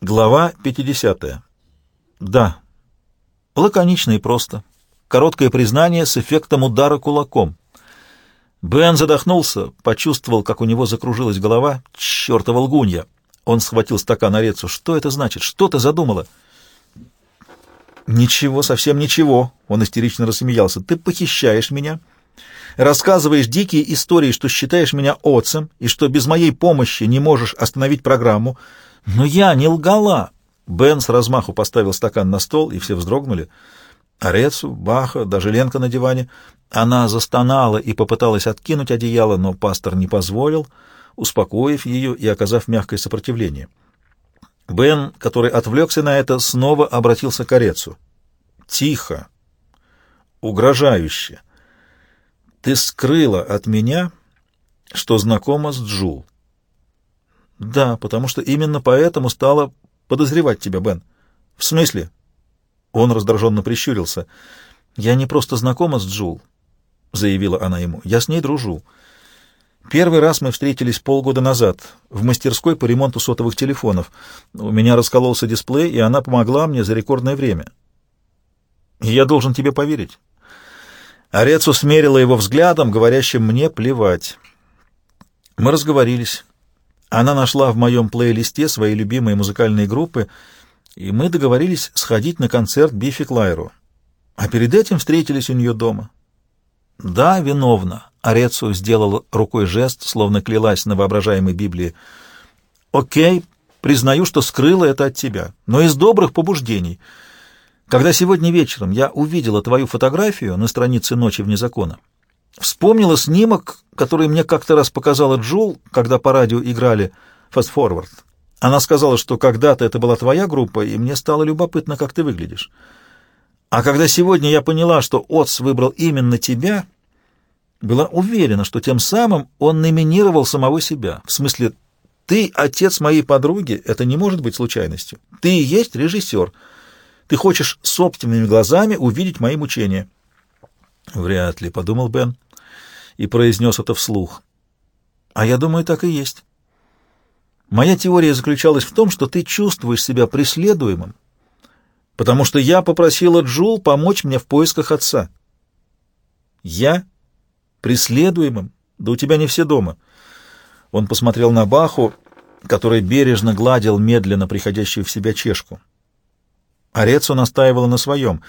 Глава 50. Да. Лаконично и просто. Короткое признание с эффектом удара кулаком. Бен задохнулся, почувствовал, как у него закружилась голова. Чёртова лгунья! Он схватил стакан Арецу. Что это значит? Что ты задумала? Ничего, совсем ничего. Он истерично рассмеялся. Ты похищаешь меня, рассказываешь дикие истории, что считаешь меня отцем и что без моей помощи не можешь остановить программу, «Но я не лгала!» Бен с размаху поставил стакан на стол, и все вздрогнули. Арецу, Баха, даже Ленка на диване. Она застонала и попыталась откинуть одеяло, но пастор не позволил, успокоив ее и оказав мягкое сопротивление. Бен, который отвлекся на это, снова обратился к Арецу. «Тихо! Угрожающе! Ты скрыла от меня, что знакома с Джул». Да, потому что именно поэтому стала подозревать тебя, Бен. В смысле? Он раздраженно прищурился. Я не просто знакома с Джул, заявила она ему. Я с ней дружу. Первый раз мы встретились полгода назад в мастерской по ремонту сотовых телефонов. У меня раскололся дисплей, и она помогла мне за рекордное время. я должен тебе поверить. Арецу смерила его взглядом, говорящим «мне плевать». Мы разговорились. Она нашла в моем плейлисте свои любимые музыкальные группы, и мы договорились сходить на концерт Бифи Клайру. А перед этим встретились у нее дома. Да, виновна. Арецу сделал рукой жест, словно клялась на воображаемой Библии. Окей, признаю, что скрыла это от тебя, но из добрых побуждений. Когда сегодня вечером я увидела твою фотографию на странице «Ночи вне закона», Вспомнила снимок, который мне как-то раз показала Джул, когда по радио играли «Fast Forward». Она сказала, что когда-то это была твоя группа, и мне стало любопытно, как ты выглядишь. А когда сегодня я поняла, что Отс выбрал именно тебя, была уверена, что тем самым он номинировал самого себя. В смысле, ты отец моей подруги, это не может быть случайностью. Ты и есть режиссер. Ты хочешь собственными глазами увидеть мои мучения. Вряд ли, — подумал Бен и произнес это вслух. А я думаю, так и есть. Моя теория заключалась в том, что ты чувствуешь себя преследуемым, потому что я попросила Джул помочь мне в поисках отца. Я? Преследуемым? Да у тебя не все дома. Он посмотрел на Баху, который бережно гладил медленно приходящую в себя чешку. Орецу настаивала на своем.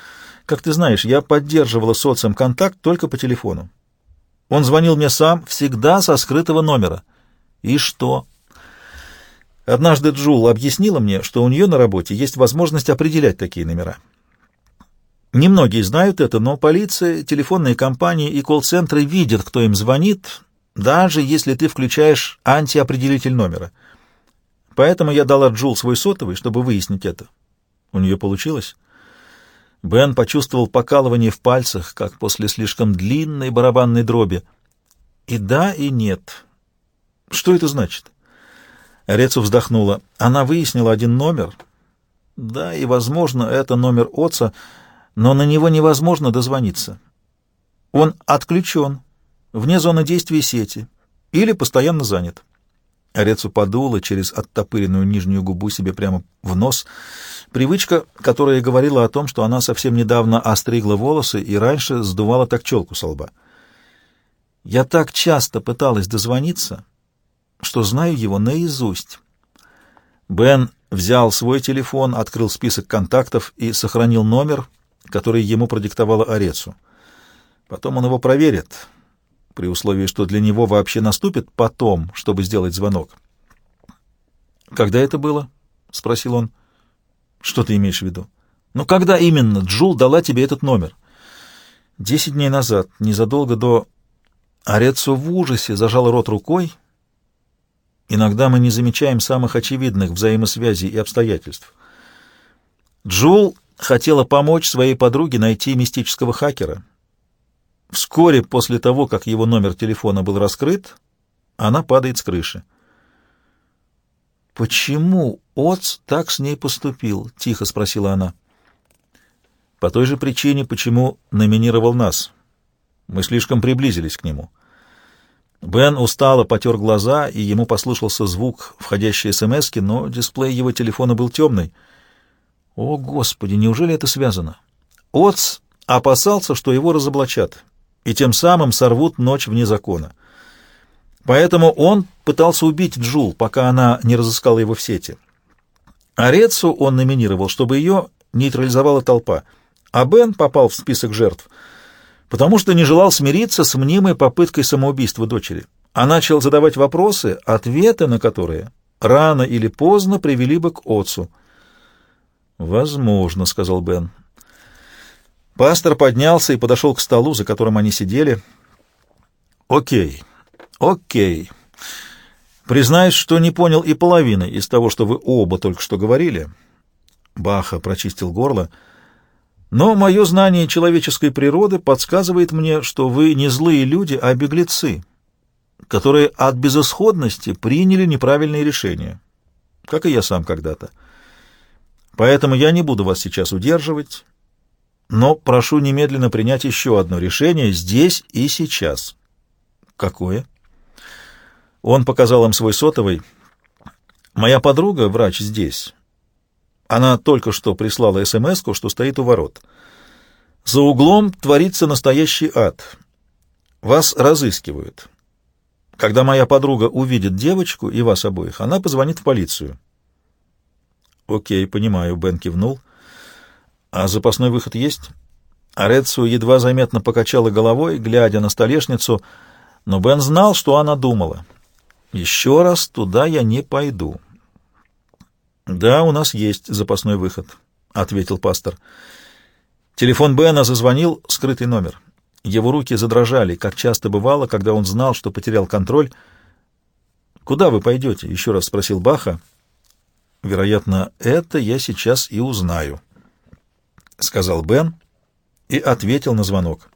Как ты знаешь, я поддерживала социум контакт только по телефону. Он звонил мне сам, всегда со скрытого номера. И что? Однажды Джул объяснила мне, что у нее на работе есть возможность определять такие номера. Немногие знают это, но полиция, телефонные компании и колл-центры видят, кто им звонит, даже если ты включаешь антиопределитель номера. Поэтому я дала Джул свой сотовый, чтобы выяснить это. У нее получилось? Бен почувствовал покалывание в пальцах, как после слишком длинной барабанной дроби. И да, и нет. Что это значит? Рецу вздохнула. Она выяснила один номер. Да, и, возможно, это номер отца, но на него невозможно дозвониться. Он отключен, вне зоны действия сети, или постоянно занят. Арецу подула через оттопыренную нижнюю губу себе прямо в нос. Привычка, которая говорила о том, что она совсем недавно остригла волосы и раньше сдувала так челку со лба. «Я так часто пыталась дозвониться, что знаю его наизусть». Бен взял свой телефон, открыл список контактов и сохранил номер, который ему продиктовала Арецу. Потом он его проверит при условии, что для него вообще наступит потом, чтобы сделать звонок. «Когда это было?» — спросил он. «Что ты имеешь в виду?» «Ну, когда именно Джул дала тебе этот номер?» «Десять дней назад, незадолго до...» Арецу в ужасе зажал рот рукой. Иногда мы не замечаем самых очевидных взаимосвязей и обстоятельств. Джул хотела помочь своей подруге найти мистического хакера — Вскоре после того, как его номер телефона был раскрыт, она падает с крыши. «Почему Оц так с ней поступил?» — тихо спросила она. «По той же причине, почему номинировал нас. Мы слишком приблизились к нему». Бен устало потер глаза, и ему послышался звук входящей смс но дисплей его телефона был темный. О, Господи, неужели это связано? Отц опасался, что его разоблачат, и тем самым сорвут ночь вне закона. Поэтому он пытался убить Джул, пока она не разыскала его в сети. Арецу он номинировал, чтобы ее нейтрализовала толпа, а Бен попал в список жертв — потому что не желал смириться с мнимой попыткой самоубийства дочери, а начал задавать вопросы, ответы на которые рано или поздно привели бы к отцу. «Возможно», — сказал Бен. Пастор поднялся и подошел к столу, за которым они сидели. «Окей, окей. Признаюсь, что не понял и половины из того, что вы оба только что говорили». Баха прочистил горло — но мое знание человеческой природы подсказывает мне, что вы не злые люди, а беглецы, которые от безысходности приняли неправильные решения, как и я сам когда-то. Поэтому я не буду вас сейчас удерживать, но прошу немедленно принять еще одно решение здесь и сейчас. Какое? Он показал им свой сотовый. Моя подруга, врач, здесь. Она только что прислала смс что стоит у ворот. За углом творится настоящий ад. Вас разыскивают. Когда моя подруга увидит девочку и вас обоих, она позвонит в полицию. Окей, понимаю, Бен кивнул. А запасной выход есть? Арецу едва заметно покачала головой, глядя на столешницу, но Бен знал, что она думала. Еще раз туда я не пойду. «Да, у нас есть запасной выход», — ответил пастор. Телефон Бена зазвонил, скрытый номер. Его руки задрожали, как часто бывало, когда он знал, что потерял контроль. «Куда вы пойдете?» — еще раз спросил Баха. «Вероятно, это я сейчас и узнаю», — сказал Бен и ответил на звонок.